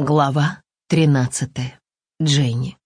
Глава тринадцатая. Дженни.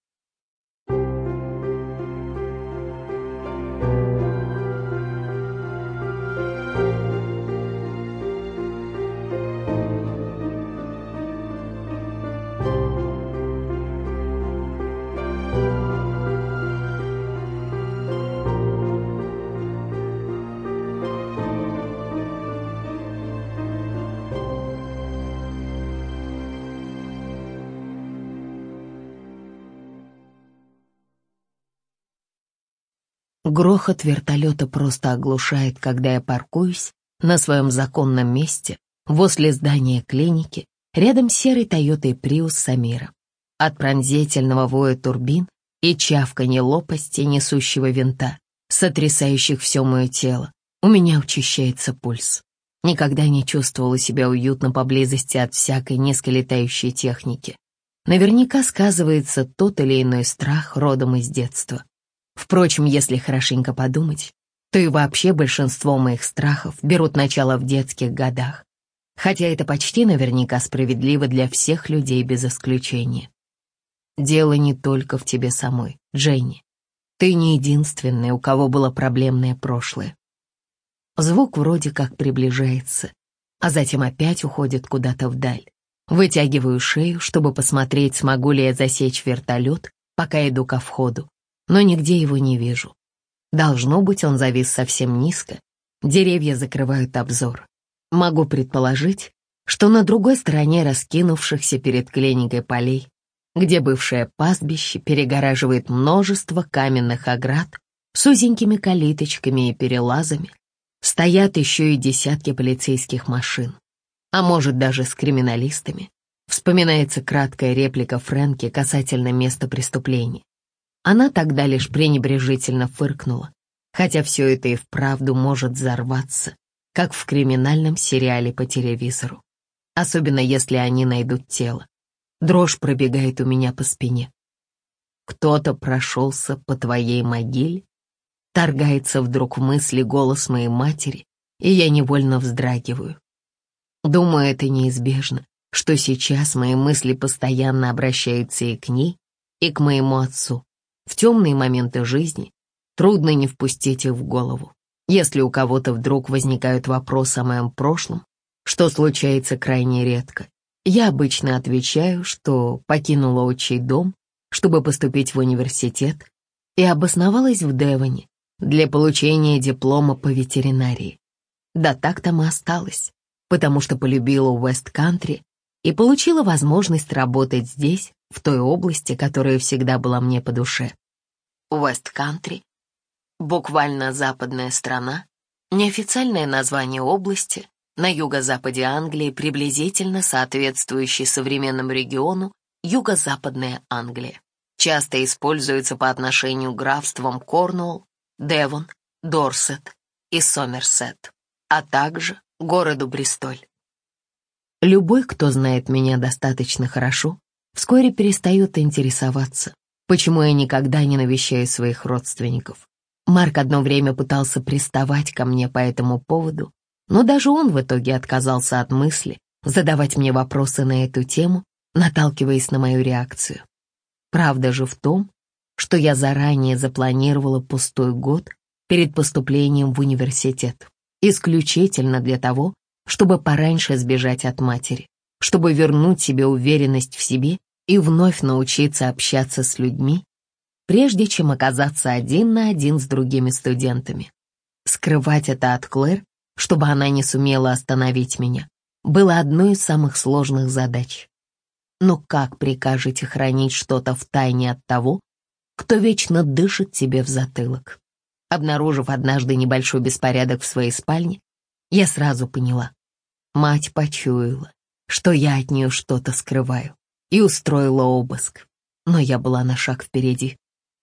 Грохот вертолета просто оглушает, когда я паркуюсь на своем законном месте возле здания клиники, рядом с серой Тойотой Приус Самира. От пронзительного воя турбин и чавканья лопасти несущего винта, сотрясающих все мое тело, у меня учащается пульс. Никогда не чувствовала себя уютно поблизости от всякой низколетающей техники. Наверняка сказывается тот или иной страх родом из детства. Впрочем, если хорошенько подумать, то и вообще большинство моих страхов берут начало в детских годах. Хотя это почти наверняка справедливо для всех людей без исключения. Дело не только в тебе самой, Дженни. Ты не единственная, у кого было проблемное прошлое. Звук вроде как приближается, а затем опять уходит куда-то вдаль. Вытягиваю шею, чтобы посмотреть, смогу ли я засечь вертолет, пока иду ко входу но нигде его не вижу. Должно быть, он завис совсем низко. Деревья закрывают обзор. Могу предположить, что на другой стороне раскинувшихся перед клиникой полей, где бывшее пастбище перегораживает множество каменных оград с узенькими калиточками и перелазами, стоят еще и десятки полицейских машин, а может даже с криминалистами. Вспоминается краткая реплика Фрэнки касательно места преступления. Она тогда лишь пренебрежительно фыркнула, хотя все это и вправду может взорваться, как в криминальном сериале по телевизору. Особенно если они найдут тело. Дрожь пробегает у меня по спине. Кто-то прошелся по твоей могиле? Торгается вдруг в мысли голос моей матери, и я невольно вздрагиваю. Думаю, это неизбежно, что сейчас мои мысли постоянно обращаются и к ней, и к моему отцу. В темные моменты жизни трудно не впустить их в голову. Если у кого-то вдруг возникают вопросы о моем прошлом, что случается крайне редко, я обычно отвечаю, что покинула отчий дом, чтобы поступить в университет, и обосновалась в Девоне для получения диплома по ветеринарии. Да так там и осталось, потому что полюбила Уэст-Кантри и получила возможность работать здесь, в той области, которая всегда была мне по душе. Уэст-Кантри, буквально западная страна, неофициальное название области на юго-западе Англии, приблизительно соответствующий современному региону Юго-Западная Англия. Часто используется по отношению к графствам Корнуолл, Девон, Дорсет и Сомерсет, а также городу Бристоль. Любой, кто знает меня достаточно хорошо, вскоре перестает интересоваться, почему я никогда не навещаю своих родственников. Марк одно время пытался приставать ко мне по этому поводу, но даже он в итоге отказался от мысли задавать мне вопросы на эту тему, наталкиваясь на мою реакцию. Правда же в том, что я заранее запланировала пустой год перед поступлением в университет, исключительно для того, чтобы пораньше сбежать от матери, чтобы вернуть себе уверенность в себе и вновь научиться общаться с людьми, прежде чем оказаться один на один с другими студентами. Скрывать это от Клэр, чтобы она не сумела остановить меня, было одной из самых сложных задач. Но как прикажете хранить что-то в тайне от того, кто вечно дышит тебе в затылок? Обнаружив однажды небольшой беспорядок в своей спальне, я сразу поняла. Мать почуяла, что я от нее что-то скрываю, и устроила обыск. Но я была на шаг впереди.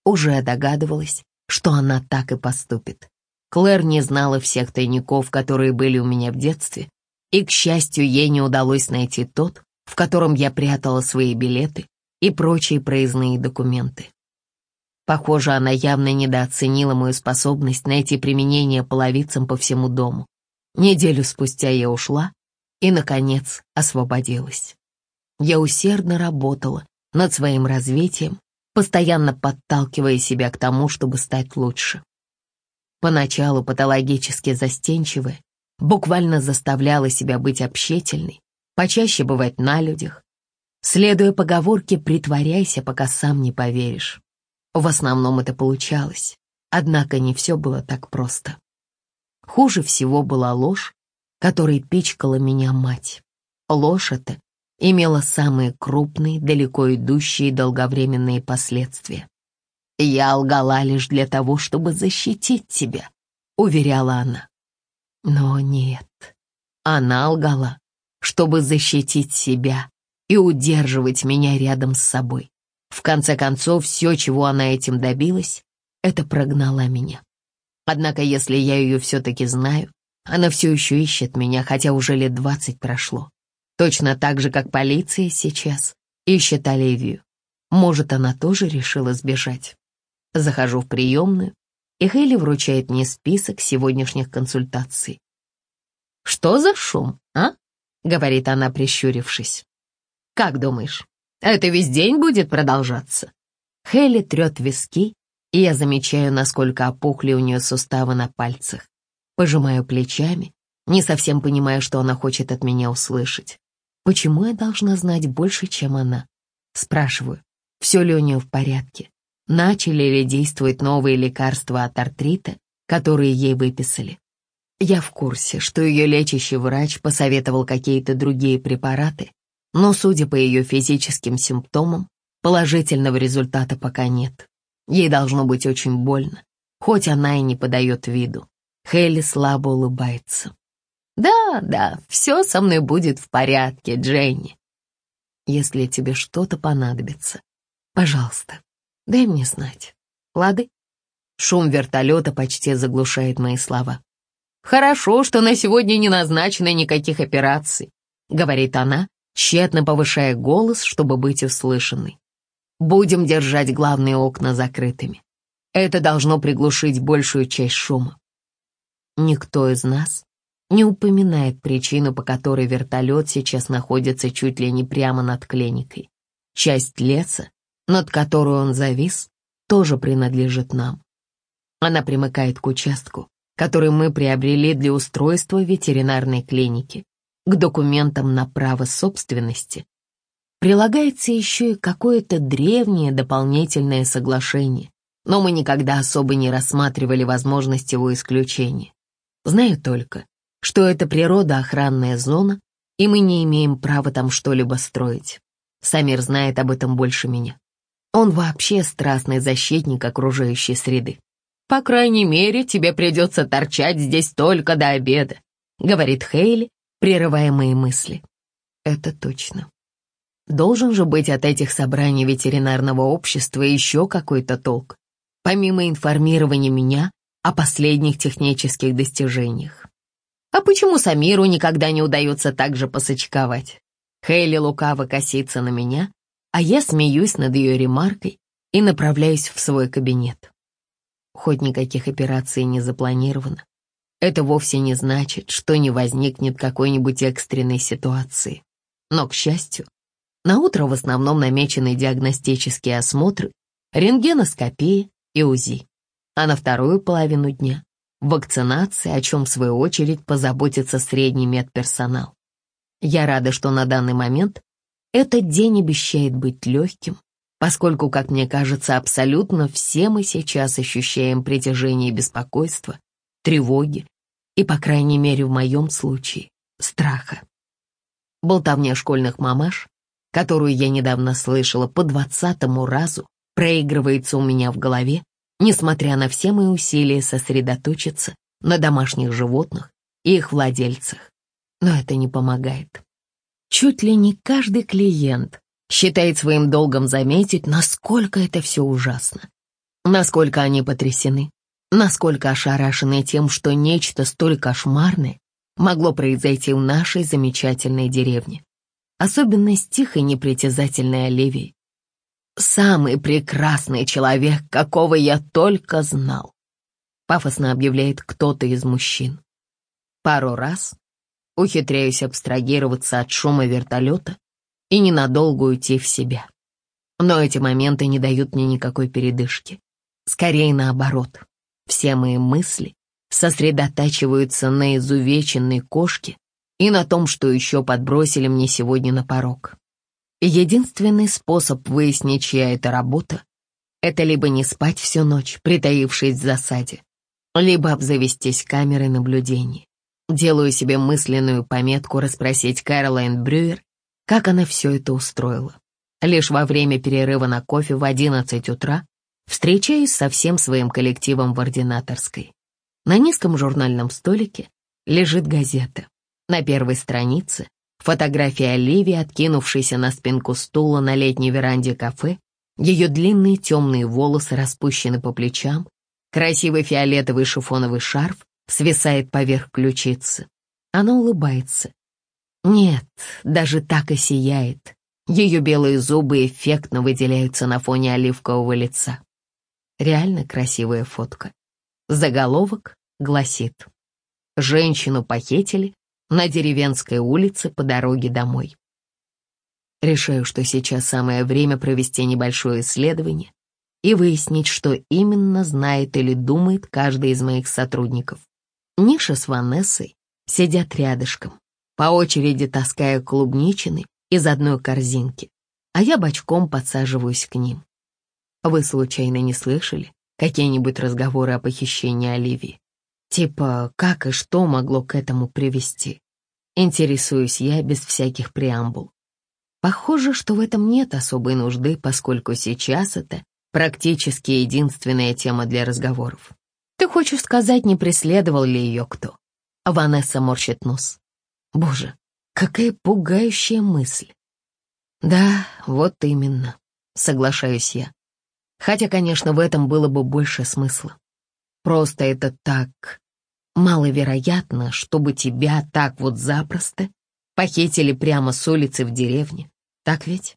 Уже догадывалась, что она так и поступит. Клэр не знала всех тайников, которые были у меня в детстве, и, к счастью, ей не удалось найти тот, в котором я прятала свои билеты и прочие проездные документы. Похоже, она явно недооценила мою способность найти применение половицам по всему дому. Неделю спустя я ушла и, наконец, освободилась. Я усердно работала над своим развитием, постоянно подталкивая себя к тому, чтобы стать лучше. Поначалу патологически застенчивая, буквально заставляла себя быть общительной, почаще бывать на людях. Следуя поговорке «притворяйся, пока сам не поверишь». В основном это получалось, однако не все было так просто. Хуже всего была ложь, которой пичкала меня мать. Ложь эта имела самые крупные, далеко идущие долговременные последствия. «Я лгала лишь для того, чтобы защитить тебя», — уверяла она. Но нет, она лгала, чтобы защитить себя и удерживать меня рядом с собой. В конце концов, все, чего она этим добилась, это прогнала меня. Однако, если я ее все-таки знаю, она все еще ищет меня, хотя уже лет двадцать прошло. Точно так же, как полиция сейчас ищет Оливию. Может, она тоже решила сбежать. Захожу в приемную, и Хейли вручает мне список сегодняшних консультаций. «Что за шум, а?» — говорит она, прищурившись. «Как думаешь, это весь день будет продолжаться?» Хейли трет виски, и я замечаю, насколько опухли у нее суставы на пальцах. Пожимаю плечами, не совсем понимая, что она хочет от меня услышать. Почему я должна знать больше, чем она? Спрашиваю, все ли у нее в порядке? Начали ли действовать новые лекарства от артрита, которые ей выписали? Я в курсе, что ее лечащий врач посоветовал какие-то другие препараты, но, судя по ее физическим симптомам, положительного результата пока нет. Ей должно быть очень больно, хоть она и не подает виду. Хейли слабо улыбается. «Да, да, все со мной будет в порядке, Дженни. Если тебе что-то понадобится, пожалуйста, дай мне знать. Лады?» Шум вертолета почти заглушает мои слова. «Хорошо, что на сегодня не назначено никаких операций», — говорит она, тщетно повышая голос, чтобы быть услышанной. «Будем держать главные окна закрытыми. Это должно приглушить большую часть шума. Никто из нас не упоминает причину, по которой вертолет сейчас находится чуть ли не прямо над клиникой. Часть леса, над которой он завис, тоже принадлежит нам. Она примыкает к участку, который мы приобрели для устройства ветеринарной клиники, к документам на право собственности. Прилагается еще и какое-то древнее дополнительное соглашение, но мы никогда особо не рассматривали возможность его исключения. Знаю только, что это природоохранная зона, и мы не имеем права там что-либо строить. Самир знает об этом больше меня. Он вообще страстный защитник окружающей среды. «По крайней мере, тебе придется торчать здесь только до обеда», — говорит Хейли, прерывая мои мысли. Это точно. Должен же быть от этих собраний ветеринарного общества еще какой-то толк, помимо информирования меня о последних технических достижениях. А почему Самиру никогда не удается так же посочковать? Хейли лукаво косится на меня, а я смеюсь над ее ремаркой и направляюсь в свой кабинет. Хоть никаких операций не запланировано, это вовсе не значит, что не возникнет какой-нибудь экстренной ситуации. Но, к счастью, на утро в основном намечены диагностические осмотры, рентгеноскопия и УЗИ, а на вторую половину дня вакцинации, о чем в свою очередь позаботится средний медперсонал. Я рада, что на данный момент этот день обещает быть легким, поскольку, как мне кажется, абсолютно все мы сейчас ощущаем притяжение беспокойства, тревоги и, по крайней мере, в моем случае, страха. Болтовня школьных мамаш, которую я недавно слышала по двадцатому разу, проигрывается у меня в голове, несмотря на все мои усилия сосредоточиться на домашних животных и их владельцах. Но это не помогает. Чуть ли не каждый клиент считает своим долгом заметить, насколько это все ужасно, насколько они потрясены, насколько ошарашены тем, что нечто столь кошмарное могло произойти в нашей замечательной деревне. Особенно с тихой непритязательной Оливией, самый прекрасный человек, какого я только знал», — пафосно объявляет кто-то из мужчин. Пару раз ухитряюсь абстрагироваться от шума вертолета и ненадолго уйти в себя. Но эти моменты не дают мне никакой передышки. Скорее наоборот. Все мои мысли сосредотачиваются на изувеченной кошке и на том, что еще подбросили мне сегодня на порог. Единственный способ выяснить, чья это работа, это либо не спать всю ночь, притаившись в засаде, либо обзавестись камерой наблюдения. Делаю себе мысленную пометку расспросить Кэролайн Брюер, как она все это устроила. Лишь во время перерыва на кофе в 11 утра встречаюсь со всем своим коллективом в ординаторской. На низком журнальном столике лежит газета. На первой странице фотография Оливии, откинувшейся на спинку стула на летней веранде кафе, ее длинные темные волосы распущены по плечам, красивый фиолетовый шифоновый шарф свисает поверх ключицы. Она улыбается. Нет, даже так и сияет. Ее белые зубы эффектно выделяются на фоне оливкового лица. Реально красивая фотка. Заголовок гласит «Женщину похитили на деревенской улице по дороге домой». Решаю, что сейчас самое время провести небольшое исследование и выяснить, что именно знает или думает каждый из моих сотрудников. Ниша с Ванессой сидят рядышком, по очереди таская клубничины из одной корзинки, а я бочком подсаживаюсь к ним. Вы случайно не слышали какие-нибудь разговоры о похищении Оливии? Типа, как и что могло к этому привести? Интересуюсь я без всяких преамбул. Похоже, что в этом нет особой нужды, поскольку сейчас это практически единственная тема для разговоров. Ты хочешь сказать, не преследовал ли ее кто? Ванесса морщит нос. Боже, какая пугающая мысль. Да, вот именно, соглашаюсь я. Хотя, конечно, в этом было бы больше смысла. Просто это так маловероятно, чтобы тебя так вот запросто похитили прямо с улицы в деревне. Так ведь?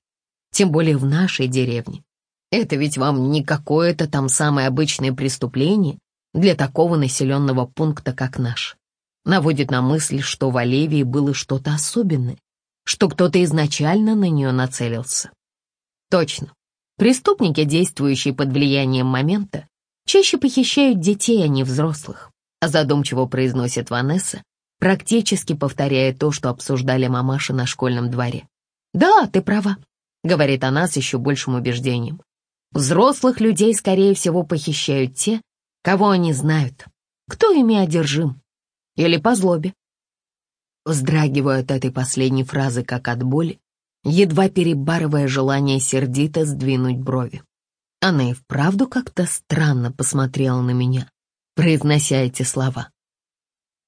Тем более в нашей деревне. Это ведь вам не какое-то там самое обычное преступление для такого населенного пункта, как наш. Наводит на мысль, что в Оливии было что-то особенное, что кто-то изначально на нее нацелился. Точно. Преступники, действующие под влиянием момента, чаще похищают детей, а не взрослых, задумчиво произносит Ванесса, практически повторяя то, что обсуждали мамаши на школьном дворе. «Да, ты права», — говорит она с еще большим убеждением. «Взрослых людей, скорее всего, похищают те, кого они знают, кто ими одержим, или по злобе». Вздрагиваю от этой последней фразы, как от боли, едва перебарывая желание сердито сдвинуть брови. Она и вправду как-то странно посмотрела на меня, произнося эти слова.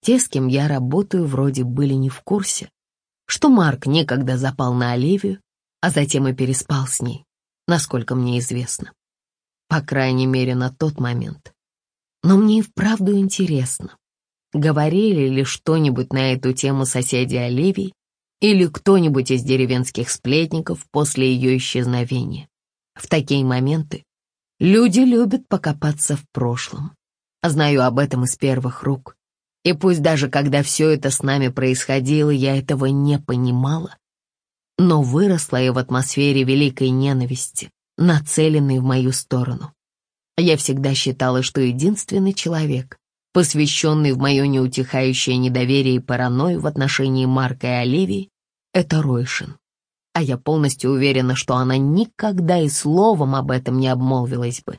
Те, с кем я работаю, вроде были не в курсе, что Марк некогда запал на Оливию, а затем и переспал с ней, насколько мне известно. По крайней мере, на тот момент. Но мне и вправду интересно, говорили ли что-нибудь на эту тему соседи Оливии или кто-нибудь из деревенских сплетников после ее исчезновения. В такие моменты люди любят покопаться в прошлом. Знаю об этом из первых рук. И пусть даже когда все это с нами происходило, я этого не понимала, но выросла я в атмосфере великой ненависти, нацеленной в мою сторону. Я всегда считала, что единственный человек, посвященный в мое неутихающее недоверие и паранойю в отношении Марка и Оливии, это Ройшин. А я полностью уверена, что она никогда и словом об этом не обмолвилась бы.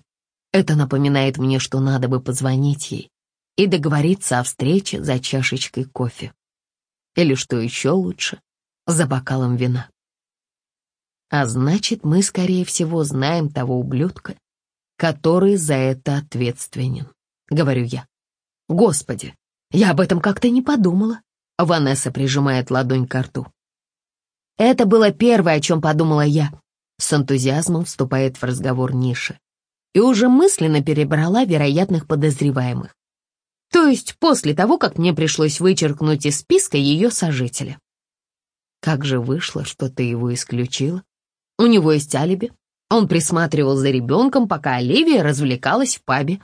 Это напоминает мне, что надо бы позвонить ей и договориться о встрече за чашечкой кофе. Или, что еще лучше, за бокалом вина. А значит, мы, скорее всего, знаем того ублюдка, который за это ответственен, говорю я. Господи, я об этом как-то не подумала. Ванесса прижимает ладонь к рту. Это было первое, о чем подумала я. С энтузиазмом вступает в разговор Ниша. И уже мысленно перебрала вероятных подозреваемых. То есть после того, как мне пришлось вычеркнуть из списка ее сожителя. Как же вышло, что ты его исключила? У него есть алиби. Он присматривал за ребенком, пока Оливия развлекалась в пабе.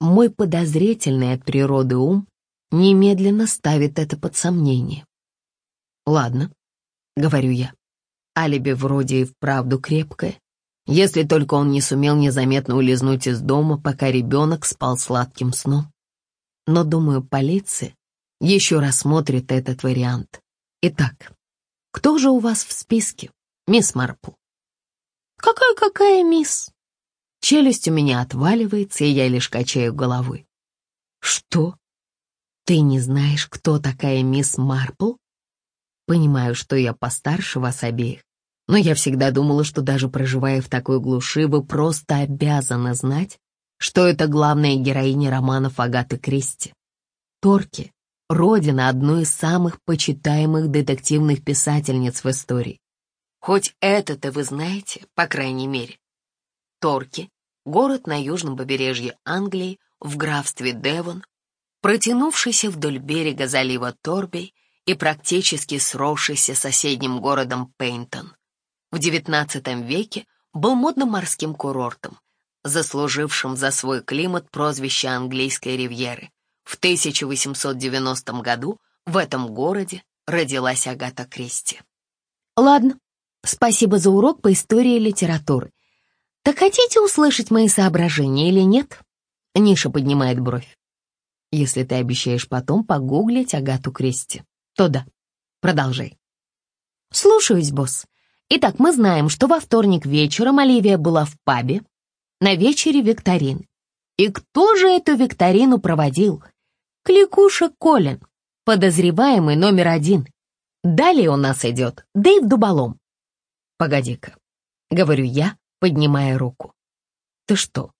Мой подозрительный от природы ум немедленно ставит это под сомнение. «Ладно», — говорю я. Алиби вроде и вправду крепкое, если только он не сумел незаметно улизнуть из дома, пока ребенок спал сладким сном. Но, думаю, полиция еще рассмотрит этот вариант. Итак, кто же у вас в списке, мисс Марпл? Какая-какая мисс? Челюсть у меня отваливается, и я лишь качаю головой. Что? Ты не знаешь, кто такая мисс Марпл? Понимаю, что я постарше вас обеих, но я всегда думала, что даже проживая в такой глуши, вы просто обязаны знать, что это главная героиня романов Агаты Кристи. Торки — родина одной из самых почитаемых детективных писательниц в истории. Хоть это-то вы знаете, по крайней мере. Торки — город на южном побережье Англии, в графстве Девон, протянувшийся вдоль берега залива Торбей и практически сросшийся с соседним городом Пейнтон в XIX веке был модным морским курортом, заслужившим за свой климат прозвище английской ривьеры. В 1890 году в этом городе родилась Агата Кристи. Ладно, спасибо за урок по истории литературы. Так хотите услышать мои соображения или нет? Ниша поднимает бровь. Если ты обещаешь потом погуглить Агату Кристи, то да, продолжай. Слушаюсь, босс. Итак, мы знаем, что во вторник вечером Оливия была в пабе на вечере викторин. И кто же эту викторину проводил? Кликуша Колин, подозреваемый номер один. Далее у нас идет Дэйв Дуболом. Погоди-ка, говорю я, поднимая руку. Ты что,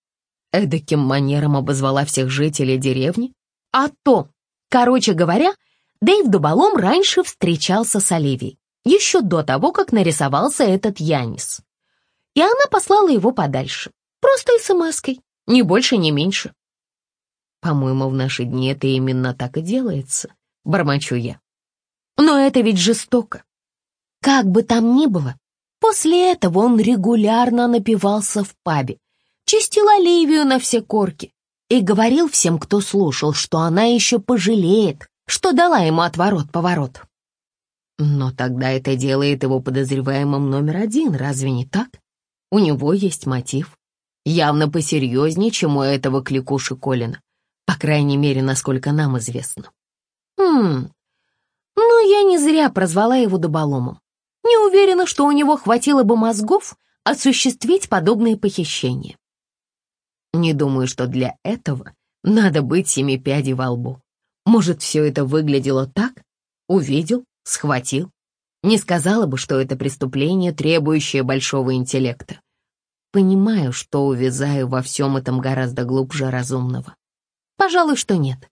эдаким манером обозвала всех жителей деревни? А то, короче говоря, Дэйв Дуболом раньше встречался с Оливией еще до того, как нарисовался этот Янис. И она послала его подальше, просто смс-кой, ни больше, ни меньше. По-моему, в наши дни это именно так и делается, бормочу я. Но это ведь жестоко. Как бы там ни было, после этого он регулярно напивался в пабе, чистил Оливию на все корки и говорил всем, кто слушал, что она еще пожалеет, что дала ему отворот-поворот. Но тогда это делает его подозреваемым номер один, разве не так? У него есть мотив. Явно посерьезнее, чем у этого кликуши Колина. По крайней мере, насколько нам известно. Хм, ну я не зря прозвала его дуболомом. Не уверена, что у него хватило бы мозгов осуществить подобные похищения. Не думаю, что для этого надо быть семи пядей во лбу. Может, все это выглядело так? Увидел, Схватил? Не сказала бы, что это преступление, требующее большого интеллекта. Понимаю, что увязаю во всем этом гораздо глубже разумного. Пожалуй, что нет.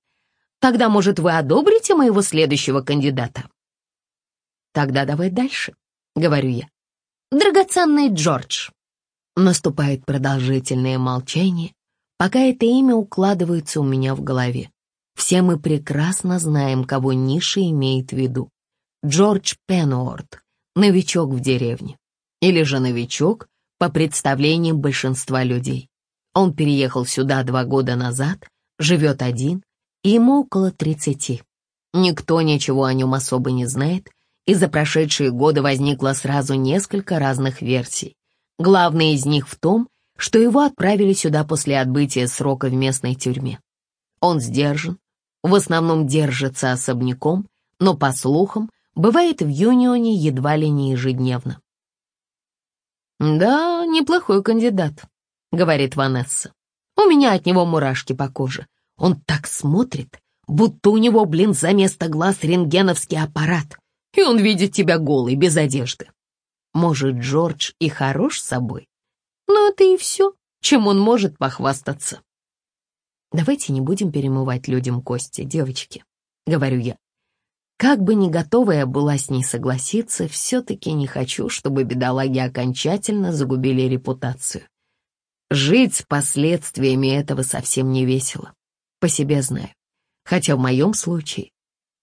Тогда, может, вы одобрите моего следующего кандидата? Тогда давай дальше, говорю я. Драгоценный Джордж. Наступает продолжительное молчание, пока это имя укладывается у меня в голове. Все мы прекрасно знаем, кого Ниша имеет в виду. Джордж Пенуорт, новичок в деревне. Или же новичок, по представлениям большинства людей. Он переехал сюда два года назад, живет один, и ему около тридцати. Никто ничего о нем особо не знает, и за прошедшие годы возникло сразу несколько разных версий. Главная из них в том, что его отправили сюда после отбытия срока в местной тюрьме. Он сдержан, в основном держится особняком, но, по слухам, бывает в Юнионе едва ли не ежедневно. «Да, неплохой кандидат», — говорит Ванесса. «У меня от него мурашки по коже. Он так смотрит, будто у него, блин, за место глаз рентгеновский аппарат, и он видит тебя голый, без одежды. Может, Джордж и хорош собой, но это и все, чем он может похвастаться». «Давайте не будем перемывать людям кости, девочки», — говорю я. Как бы ни готова я была с ней согласиться, все-таки не хочу, чтобы бедолаги окончательно загубили репутацию. Жить с последствиями этого совсем не весело. По себе знаю. Хотя в моем случае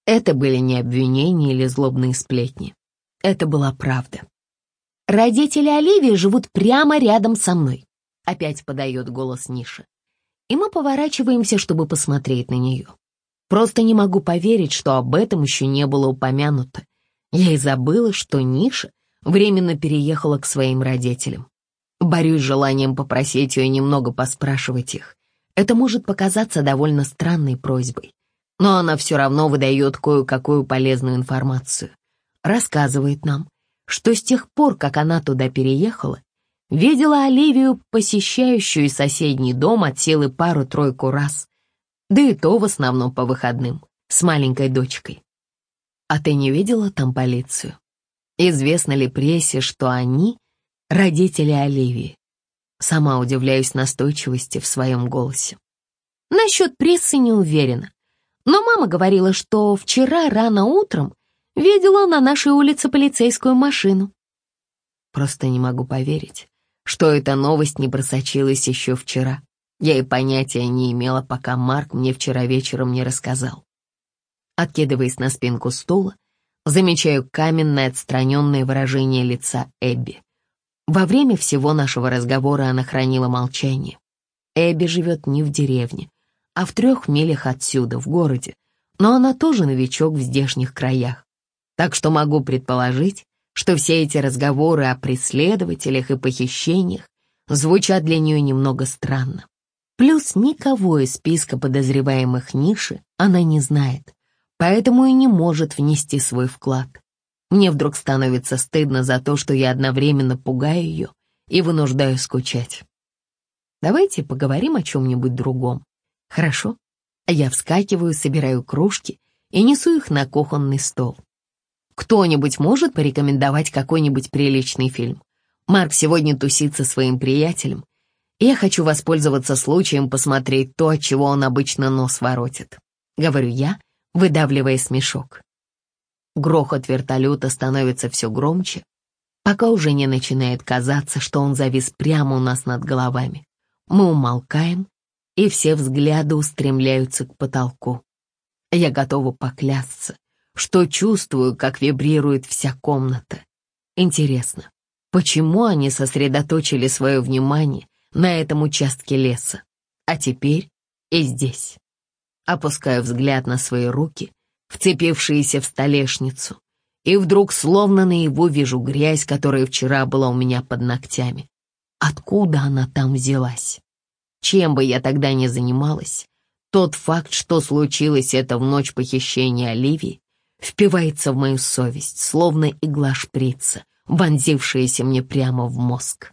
это были не обвинения или злобные сплетни. Это была правда. Родители Оливии живут прямо рядом со мной. Опять подает голос Ниша. И мы поворачиваемся, чтобы посмотреть на нее. Просто не могу поверить, что об этом еще не было упомянуто. Я и забыла, что Ниша временно переехала к своим родителям. Борюсь желанием попросить ее немного поспрашивать их. Это может показаться довольно странной просьбой, но она все равно выдает кое-какую полезную информацию. Рассказывает нам, что с тех пор, как она туда переехала, видела Оливию, посещающую соседний дом от силы пару-тройку раз, да и то в основном по выходным, с маленькой дочкой. А ты не видела там полицию? Известно ли прессе, что они — родители Оливии? Сама удивляюсь настойчивости в своем голосе. Насчет прессы не уверена. Но мама говорила, что вчера рано утром видела на нашей улице полицейскую машину. Просто не могу поверить, что эта новость не просочилась еще вчера. Я и понятия не имела, пока Марк мне вчера вечером не рассказал. Откидываясь на спинку стула, замечаю каменное отстраненное выражение лица Эбби. Во время всего нашего разговора она хранила молчание. Эбби живет не в деревне, а в трех милях отсюда, в городе, но она тоже новичок в здешних краях. Так что могу предположить, что все эти разговоры о преследователях и похищениях звучат для нее немного странно. Плюс никого из списка подозреваемых Ниши она не знает, поэтому и не может внести свой вклад. Мне вдруг становится стыдно за то, что я одновременно пугаю ее и вынуждаю скучать. Давайте поговорим о чем-нибудь другом. Хорошо? Я вскакиваю, собираю кружки и несу их на кухонный стол. Кто-нибудь может порекомендовать какой-нибудь приличный фильм? Марк сегодня тусит со своим приятелем, я хочу воспользоваться случаем посмотреть то, от чего он обычно нос воротит. Говорю я, выдавливая смешок. Грохот вертолета становится все громче, пока уже не начинает казаться, что он завис прямо у нас над головами. Мы умолкаем, и все взгляды устремляются к потолку. Я готова поклясться, что чувствую, как вибрирует вся комната. Интересно, почему они сосредоточили свое внимание на этом участке леса, а теперь и здесь? Опускаю взгляд на свои руки вцепившиеся в столешницу, и вдруг словно на его вижу грязь, которая вчера была у меня под ногтями. Откуда она там взялась? Чем бы я тогда ни занималась, тот факт, что случилось это в ночь похищения Оливии, впивается в мою совесть, словно игла шприца, вонзившаяся мне прямо в мозг.